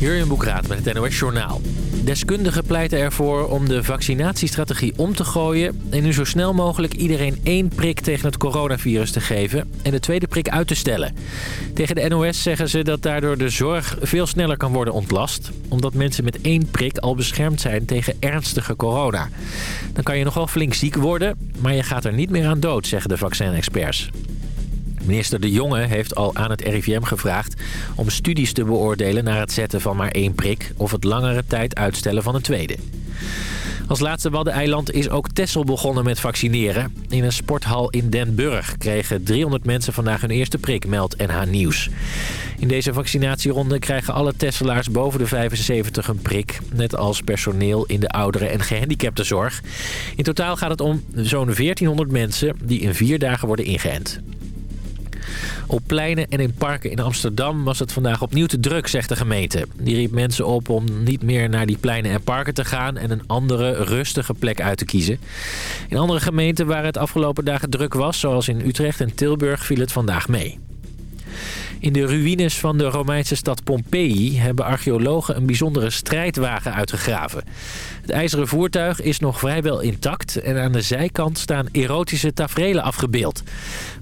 Jurjen Boekraat met het NOS Journaal. Deskundigen pleiten ervoor om de vaccinatiestrategie om te gooien... en nu zo snel mogelijk iedereen één prik tegen het coronavirus te geven... en de tweede prik uit te stellen. Tegen de NOS zeggen ze dat daardoor de zorg veel sneller kan worden ontlast... omdat mensen met één prik al beschermd zijn tegen ernstige corona. Dan kan je nog wel flink ziek worden, maar je gaat er niet meer aan dood, zeggen de vaccinexperts. Minister De Jonge heeft al aan het RIVM gevraagd om studies te beoordelen naar het zetten van maar één prik of het langere tijd uitstellen van een tweede. Als laatste Waddeneiland is ook Tessel begonnen met vaccineren. In een sporthal in Den Burg kregen 300 mensen vandaag hun eerste prik, meldt NH Nieuws. In deze vaccinatieronde krijgen alle Tesselaars boven de 75 een prik. Net als personeel in de ouderen- en gehandicaptenzorg. In totaal gaat het om zo'n 1400 mensen die in vier dagen worden ingeënt. Op pleinen en in parken in Amsterdam was het vandaag opnieuw te druk, zegt de gemeente. Die riep mensen op om niet meer naar die pleinen en parken te gaan... en een andere, rustige plek uit te kiezen. In andere gemeenten waar het afgelopen dagen druk was... zoals in Utrecht en Tilburg, viel het vandaag mee. In de ruïnes van de Romeinse stad Pompeii hebben archeologen een bijzondere strijdwagen uitgegraven. Het ijzeren voertuig is nog vrijwel intact en aan de zijkant staan erotische taferelen afgebeeld.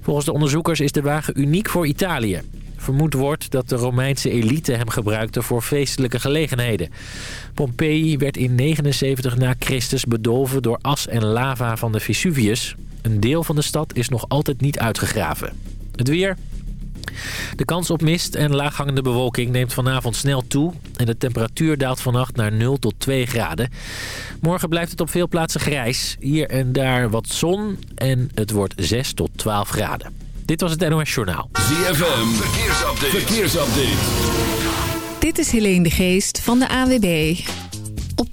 Volgens de onderzoekers is de wagen uniek voor Italië. Vermoed wordt dat de Romeinse elite hem gebruikte voor feestelijke gelegenheden. Pompeii werd in 79 na Christus bedolven door as en lava van de Vesuvius. Een deel van de stad is nog altijd niet uitgegraven. Het weer, de kans op mist en laaghangende bewolking neemt vanavond snel toe... en de temperatuur daalt vannacht naar 0 tot 2 graden. Morgen blijft het op veel plaatsen grijs. Hier en daar wat zon en het wordt 6 tot 12 graden. Dit was het NOS Journaal. ZFM, verkeersupdate. verkeersupdate. Dit is Helene de Geest van de AWB.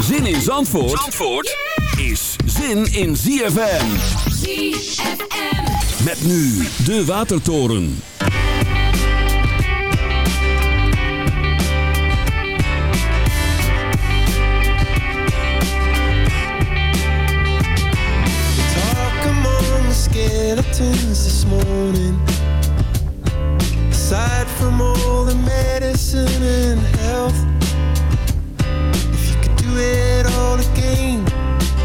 Zin in Zandvoort, Zandvoort is zin in ZFM. ZFM. Met nu de Watertoren. Talk among the skeletons this morning. Aside from all the medicine and health, it all again,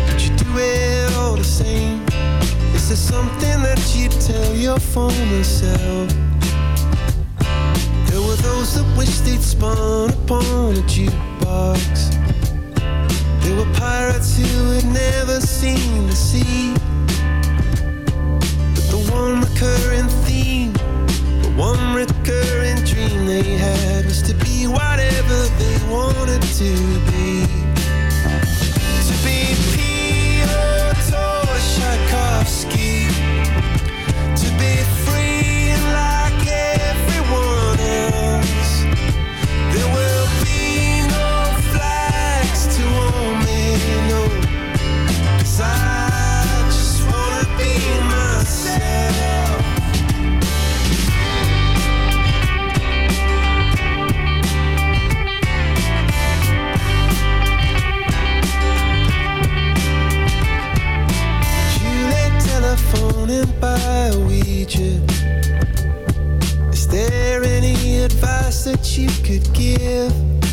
would you do it all the same? Is there something that you'd tell your former self? There were those that wished they'd spun upon a jukebox. There were pirates who had never seen the sea. But the one recurring theme, the one recurring dream they had was to be whatever they wanted to be. future. Is there any advice that you could give?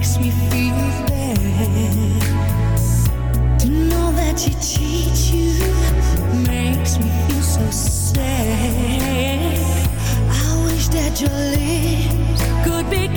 makes me feel bad. To know that you cheat. you makes me feel so sad. I wish that your lips could be.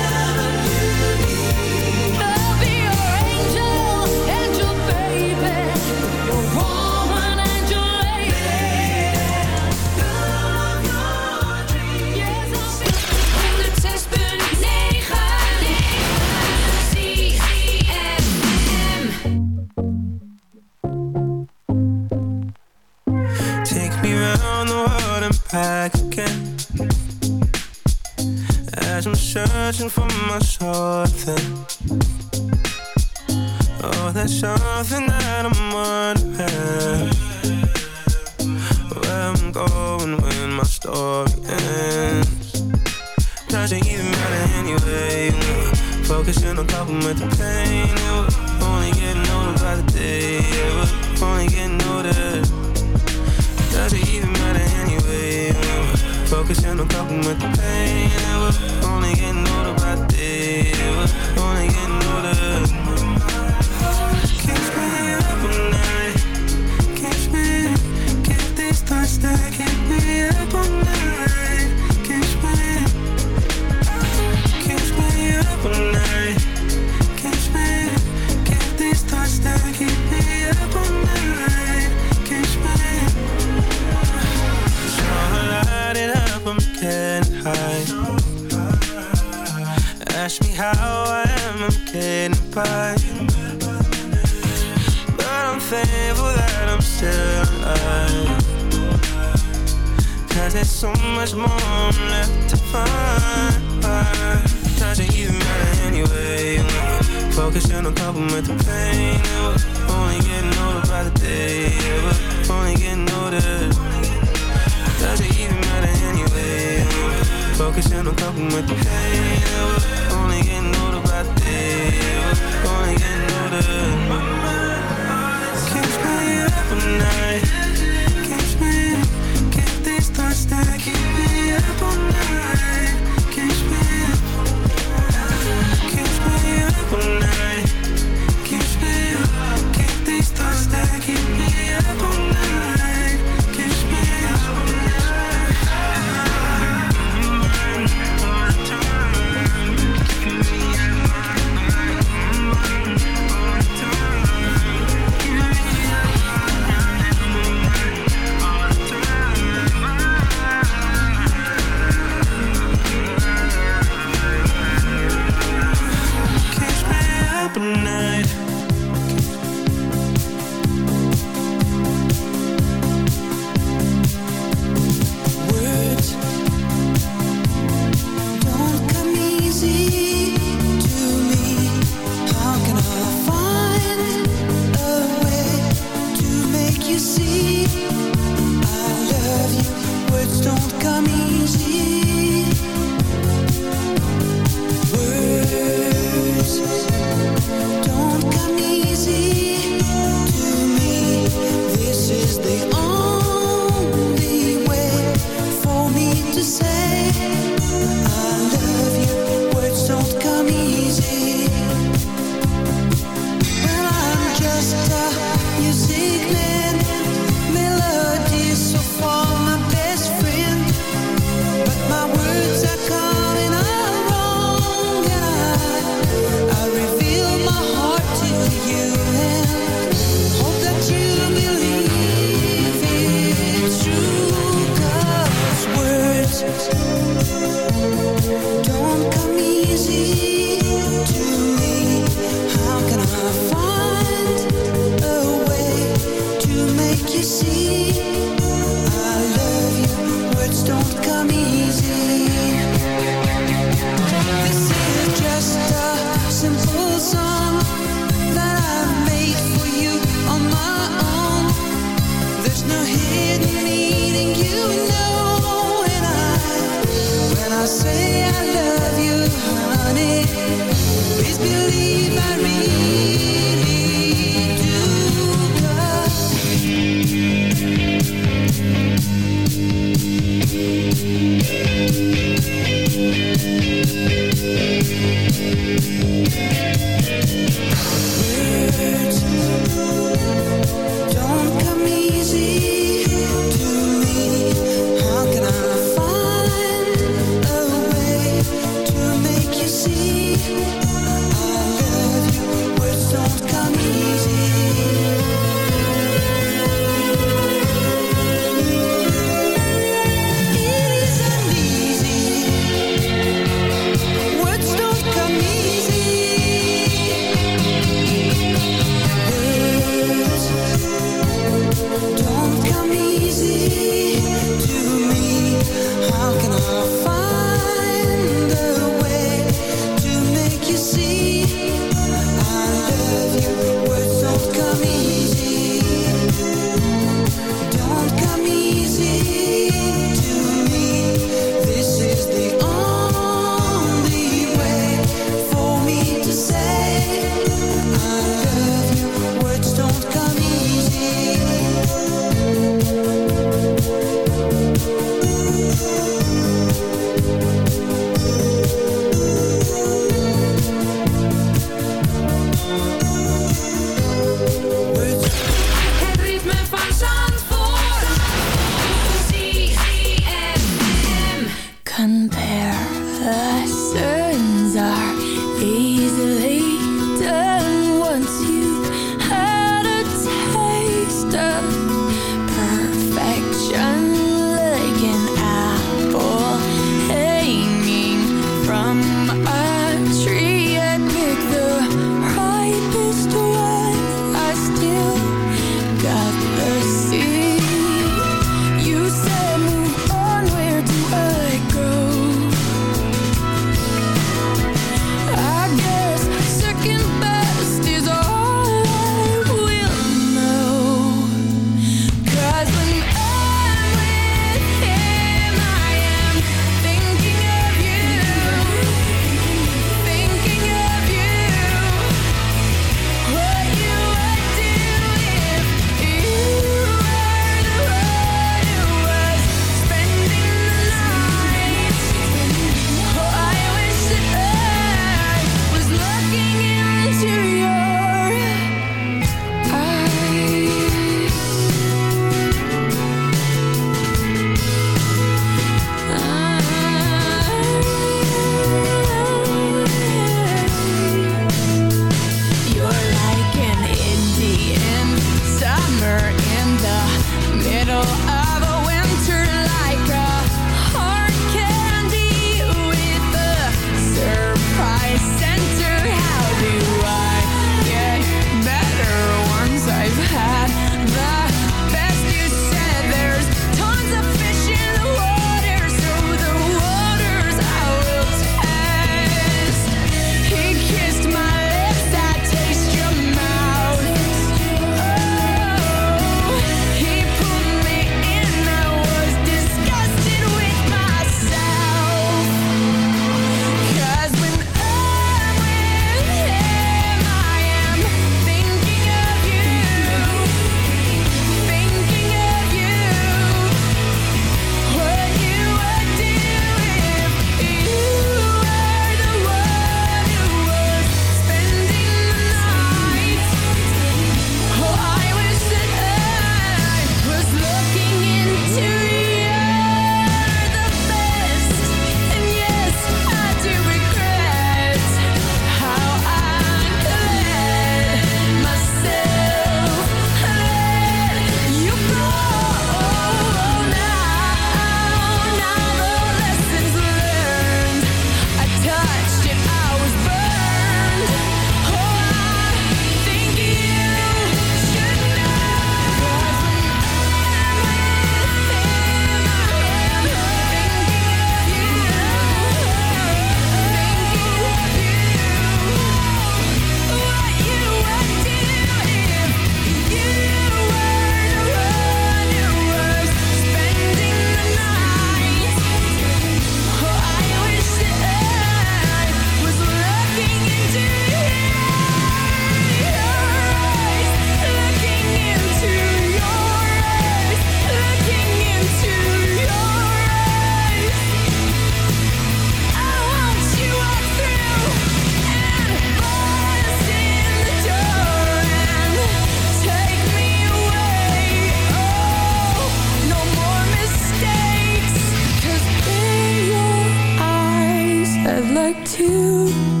呜。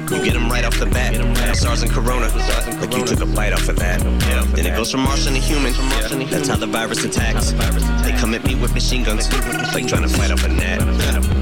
COVID. You get them right off the bat. SARS and Corona. Like you took a bite off of that. Then it goes from Martian to human. That's how the virus attacks. They come at me with machine guns. Like trying to fight off a gnat.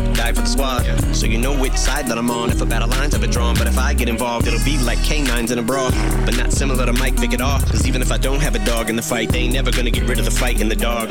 die for the squad. So you know which side that I'm on if a battle line's have been drawn. But if I get involved, it'll be like canines in a brawl. But not similar to Mike Vick at all. Cause even if I don't have a dog in the fight, they ain't never gonna get rid of the fight in the dog.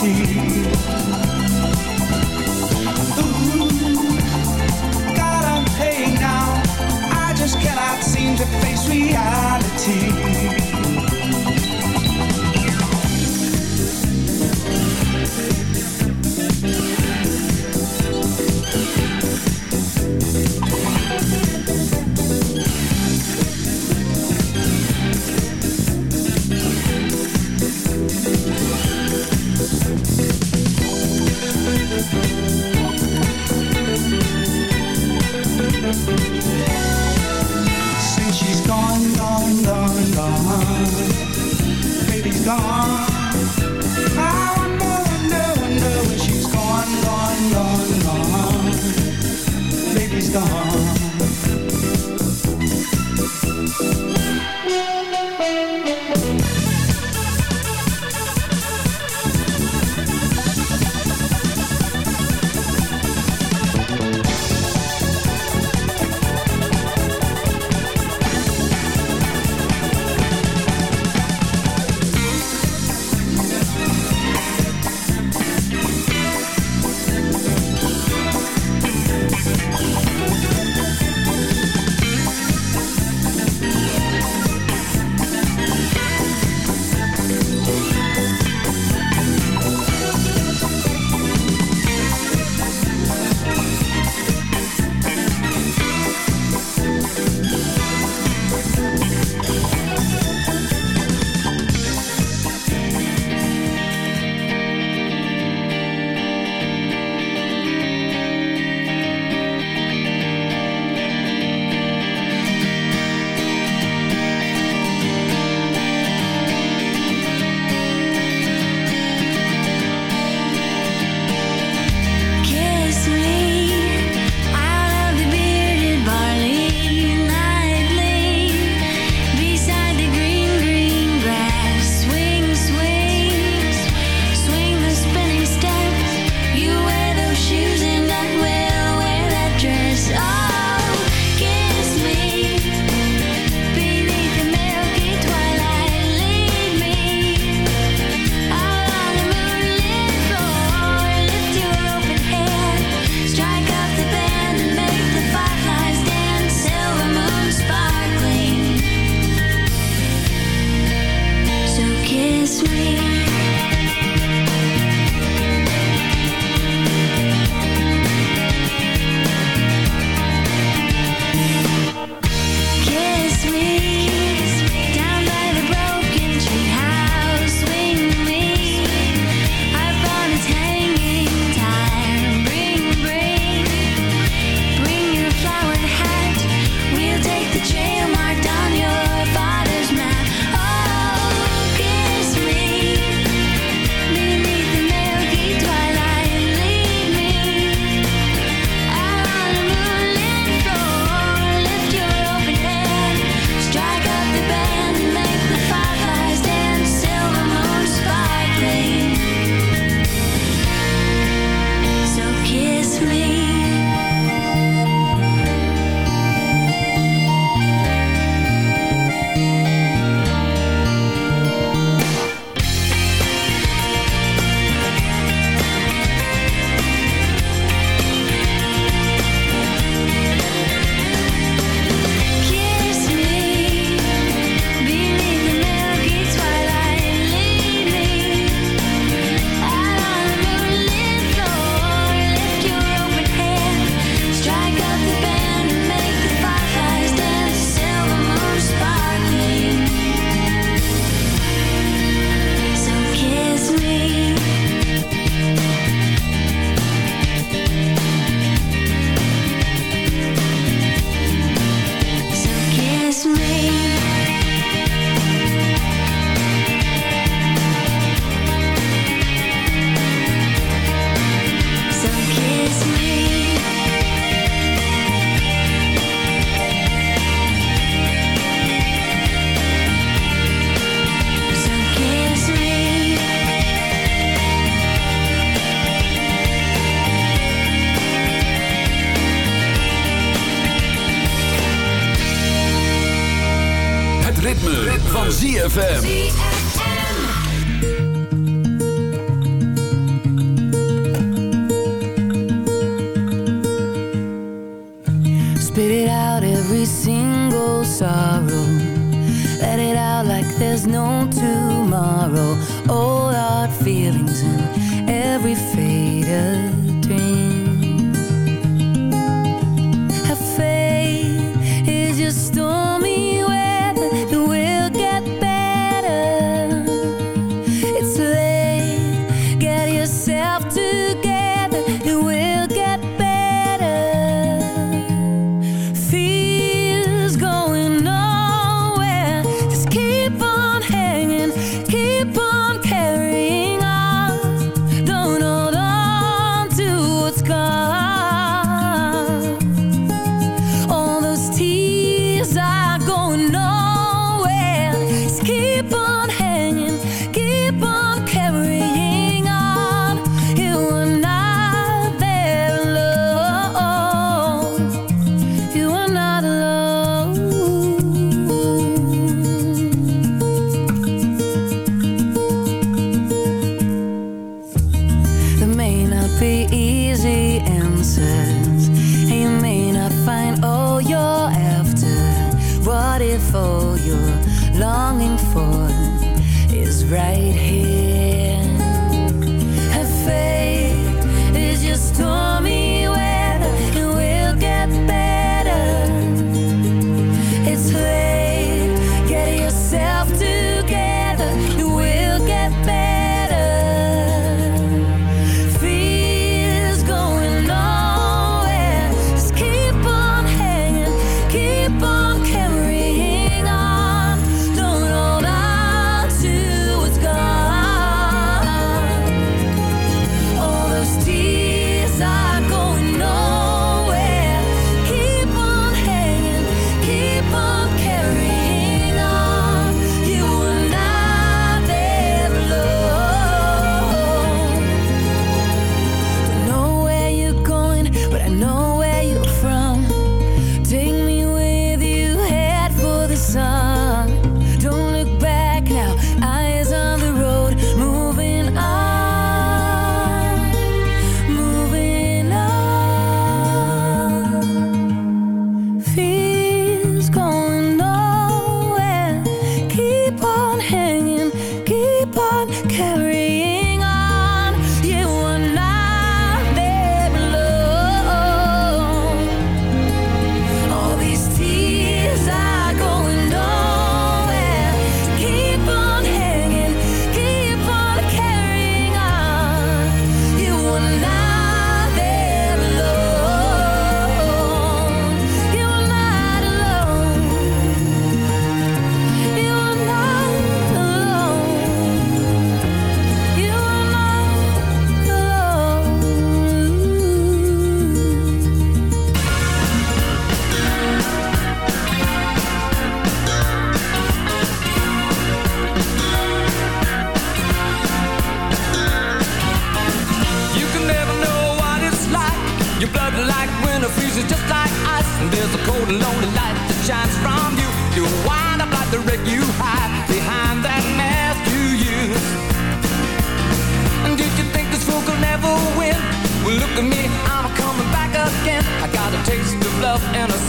Personality.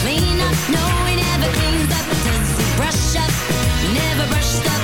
clean up. No, he never cleans up. Does he brush up? Never brushed up.